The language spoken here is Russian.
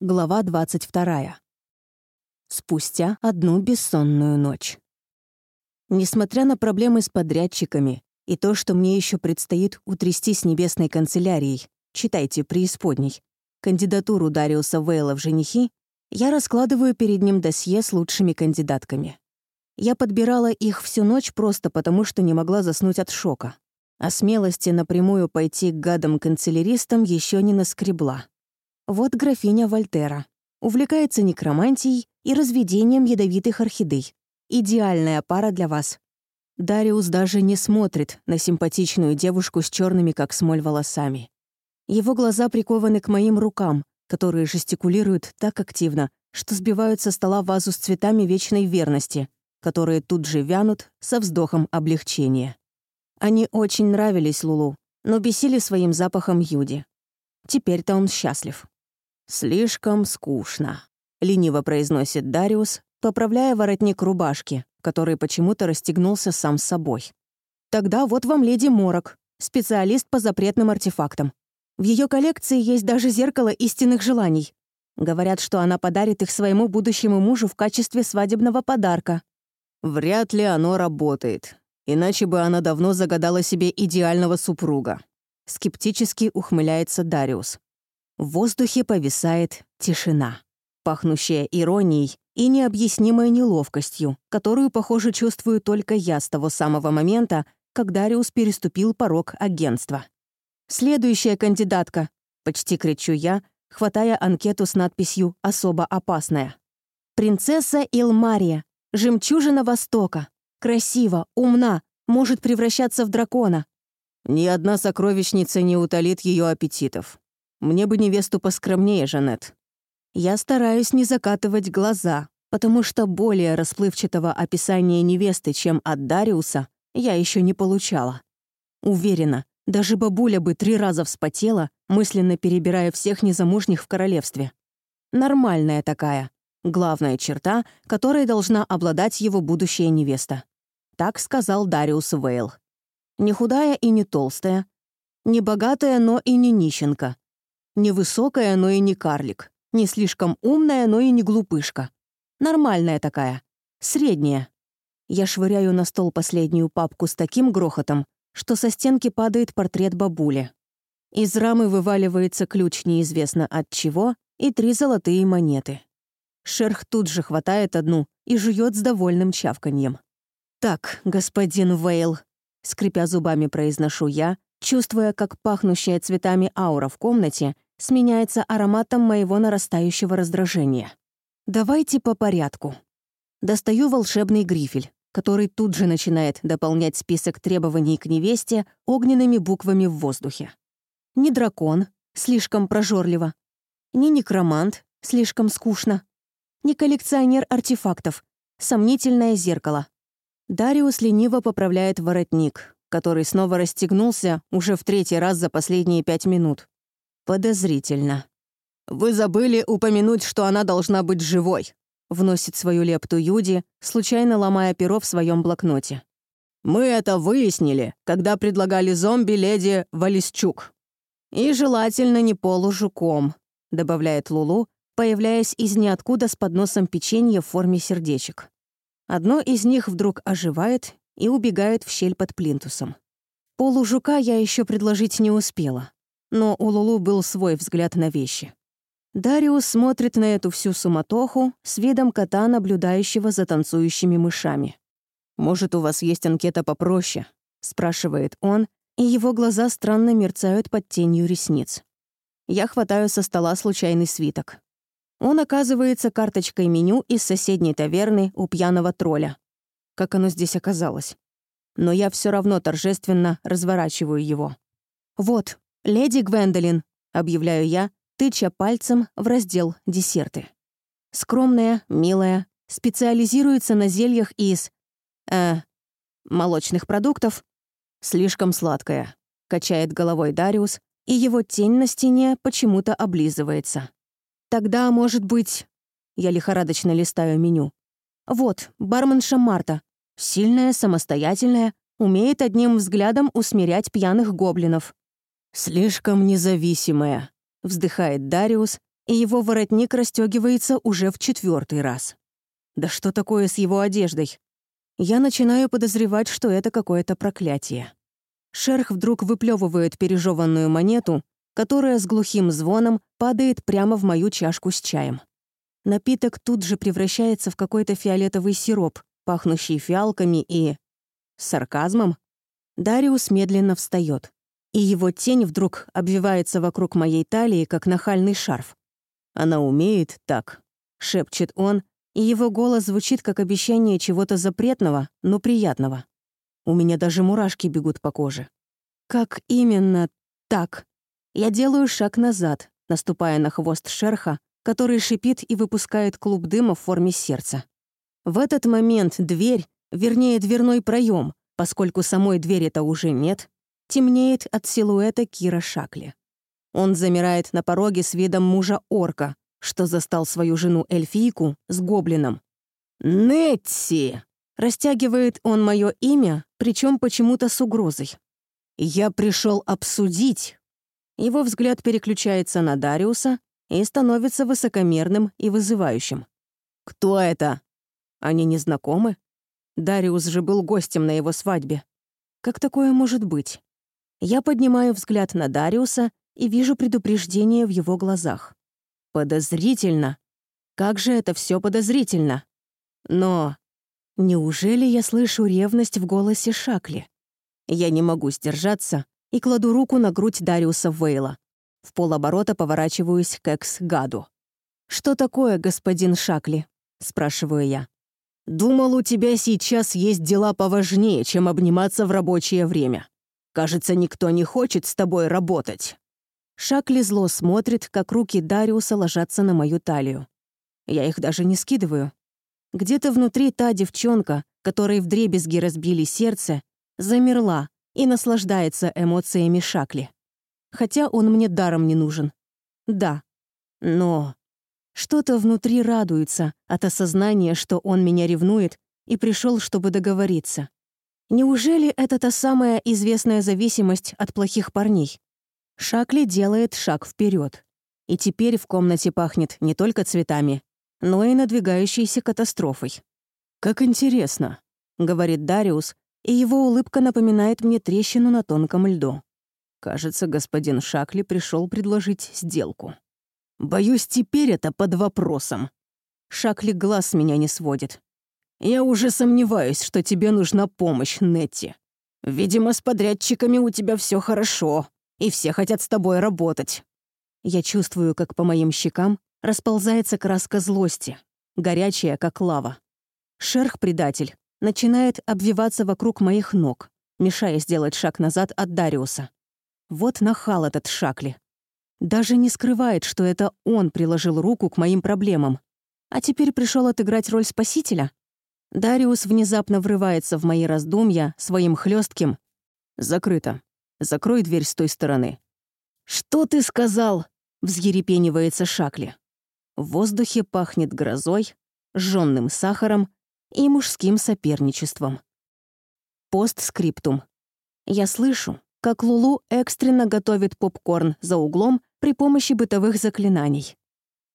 Глава 22. Спустя одну бессонную ночь. Несмотря на проблемы с подрядчиками и то, что мне еще предстоит утрясти с небесной канцелярией, читайте преисподней, кандидатуру Дариуса Вейла в женихи, я раскладываю перед ним досье с лучшими кандидатками. Я подбирала их всю ночь просто потому, что не могла заснуть от шока. А смелости напрямую пойти к гадам-канцеляристам еще не наскребла. Вот графиня Вольтера. Увлекается некромантией и разведением ядовитых орхидей. Идеальная пара для вас. Дариус даже не смотрит на симпатичную девушку с черными, как смоль, волосами. Его глаза прикованы к моим рукам, которые жестикулируют так активно, что сбивают со стола вазу с цветами вечной верности, которые тут же вянут со вздохом облегчения. Они очень нравились Лулу, но бесили своим запахом Юди. Теперь-то он счастлив. «Слишком скучно», — лениво произносит Дариус, поправляя воротник рубашки, который почему-то расстегнулся сам с собой. «Тогда вот вам леди Морок, специалист по запретным артефактам. В ее коллекции есть даже зеркало истинных желаний. Говорят, что она подарит их своему будущему мужу в качестве свадебного подарка. Вряд ли оно работает, иначе бы она давно загадала себе идеального супруга. Скептически ухмыляется Дариус. В воздухе повисает тишина, пахнущая иронией и необъяснимой неловкостью, которую, похоже, чувствую только я с того самого момента, как Дариус переступил порог агентства. «Следующая кандидатка!» — почти кричу я, хватая анкету с надписью «Особо опасная». «Принцесса Илмария, жемчужина Востока. Красива, умна, может превращаться в дракона». Ни одна сокровищница не утолит ее аппетитов. Мне бы невесту поскромнее, Жанет». Я стараюсь не закатывать глаза, потому что более расплывчатого описания невесты, чем от Дариуса, я еще не получала. Уверена, даже бабуля бы три раза вспотела, мысленно перебирая всех незамужних в королевстве. Нормальная такая. Главная черта, которой должна обладать его будущая невеста. Так сказал Дариус Вейл. Не худая и не толстая, не богатая, но и не нищенка, Невысокая, но и не карлик. Не слишком умная, но и не глупышка. Нормальная такая. Средняя. Я швыряю на стол последнюю папку с таким грохотом, что со стенки падает портрет бабули. Из рамы вываливается ключ неизвестно от чего и три золотые монеты. Шерх тут же хватает одну и жует с довольным чавканьем. «Так, господин Вейл», — скрипя зубами произношу я, чувствуя, как пахнущая цветами аура в комнате сменяется ароматом моего нарастающего раздражения. Давайте по порядку. Достаю волшебный грифель, который тут же начинает дополнять список требований к невесте огненными буквами в воздухе. Не дракон, слишком прожорливо. Не некромант, слишком скучно. Не коллекционер артефактов, сомнительное зеркало. Дариус лениво поправляет воротник, который снова расстегнулся уже в третий раз за последние пять минут. Подозрительно. «Вы забыли упомянуть, что она должна быть живой», вносит свою лепту Юди, случайно ломая перо в своем блокноте. «Мы это выяснили, когда предлагали зомби леди Валисчук». «И желательно не полужуком», — добавляет Лулу, появляясь из ниоткуда с подносом печенья в форме сердечек. Одно из них вдруг оживает и убегает в щель под плинтусом. Полужука я еще предложить не успела но у Лулу был свой взгляд на вещи. Дариус смотрит на эту всю суматоху с видом кота, наблюдающего за танцующими мышами. «Может, у вас есть анкета попроще?» — спрашивает он, и его глаза странно мерцают под тенью ресниц. Я хватаю со стола случайный свиток. Он оказывается карточкой меню из соседней таверны у пьяного тролля. Как оно здесь оказалось? Но я все равно торжественно разворачиваю его. Вот, «Леди Гвендолин», — объявляю я, тыча пальцем в раздел «Десерты». Скромная, милая, специализируется на зельях из... э... молочных продуктов. Слишком сладкая, качает головой Дариус, и его тень на стене почему-то облизывается. Тогда, может быть... Я лихорадочно листаю меню. Вот, барменша Марта. Сильная, самостоятельная, умеет одним взглядом усмирять пьяных гоблинов. «Слишком независимая», — вздыхает Дариус и его воротник расстегивается уже в четвертый раз. Да что такое с его одеждой? Я начинаю подозревать, что это какое-то проклятие. Шерх вдруг выплевывает пережеванную монету, которая с глухим звоном падает прямо в мою чашку с чаем. Напиток тут же превращается в какой-то фиолетовый сироп, пахнущий фиалками и... сарказмом. Дариус медленно встает, и его тень вдруг обвивается вокруг моей талии, как нахальный шарф. «Она умеет так», — шепчет он, и его голос звучит как обещание чего-то запретного, но приятного. У меня даже мурашки бегут по коже. Как именно так? Я делаю шаг назад, наступая на хвост шерха, который шипит и выпускает клуб дыма в форме сердца. В этот момент дверь, вернее, дверной проем, поскольку самой двери-то уже нет, темнеет от силуэта Кира Шакли. Он замирает на пороге с видом мужа-орка, что застал свою жену-эльфийку с гоблином. «Нетти!» Растягивает он мое имя, причем почему-то с угрозой. «Я пришел обсудить». Его взгляд переключается на Дариуса и становится высокомерным и вызывающим. «Кто это?» Они не знакомы? Дариус же был гостем на его свадьбе. Как такое может быть? Я поднимаю взгляд на Дариуса и вижу предупреждение в его глазах. Подозрительно. Как же это все подозрительно? Но неужели я слышу ревность в голосе Шакли? Я не могу сдержаться и кладу руку на грудь Дариуса Вейла. В полоборота поворачиваюсь к экс-гаду. «Что такое, господин Шакли?» — спрашиваю я. «Думал, у тебя сейчас есть дела поважнее, чем обниматься в рабочее время. Кажется, никто не хочет с тобой работать». Шакли зло смотрит, как руки Дариуса ложатся на мою талию. Я их даже не скидываю. Где-то внутри та девчонка, которой вдребезги разбили сердце, замерла и наслаждается эмоциями Шакли. Хотя он мне даром не нужен. Да. Но что-то внутри радуется от осознания, что он меня ревнует и пришел, чтобы договориться. Неужели это та самая известная зависимость от плохих парней? Шакли делает шаг вперед. И теперь в комнате пахнет не только цветами, но и надвигающейся катастрофой. «Как интересно», — говорит Дариус, и его улыбка напоминает мне трещину на тонком льду. Кажется, господин Шакли пришел предложить сделку. Боюсь, теперь это под вопросом. Шакли глаз меня не сводит. Я уже сомневаюсь, что тебе нужна помощь, Нетти. Видимо, с подрядчиками у тебя все хорошо и все хотят с тобой работать». Я чувствую, как по моим щекам расползается краска злости, горячая, как лава. Шерх-предатель начинает обвиваться вокруг моих ног, мешая сделать шаг назад от Дариуса. Вот нахал этот Шакли. Даже не скрывает, что это он приложил руку к моим проблемам. А теперь пришел отыграть роль спасителя? Дариус внезапно врывается в мои раздумья своим хлестким «Закрыто. Закрой дверь с той стороны». «Что ты сказал?» — взъерепенивается Шакли. В воздухе пахнет грозой, жжённым сахаром и мужским соперничеством. Постскриптум. Я слышу, как Лулу экстренно готовит попкорн за углом при помощи бытовых заклинаний.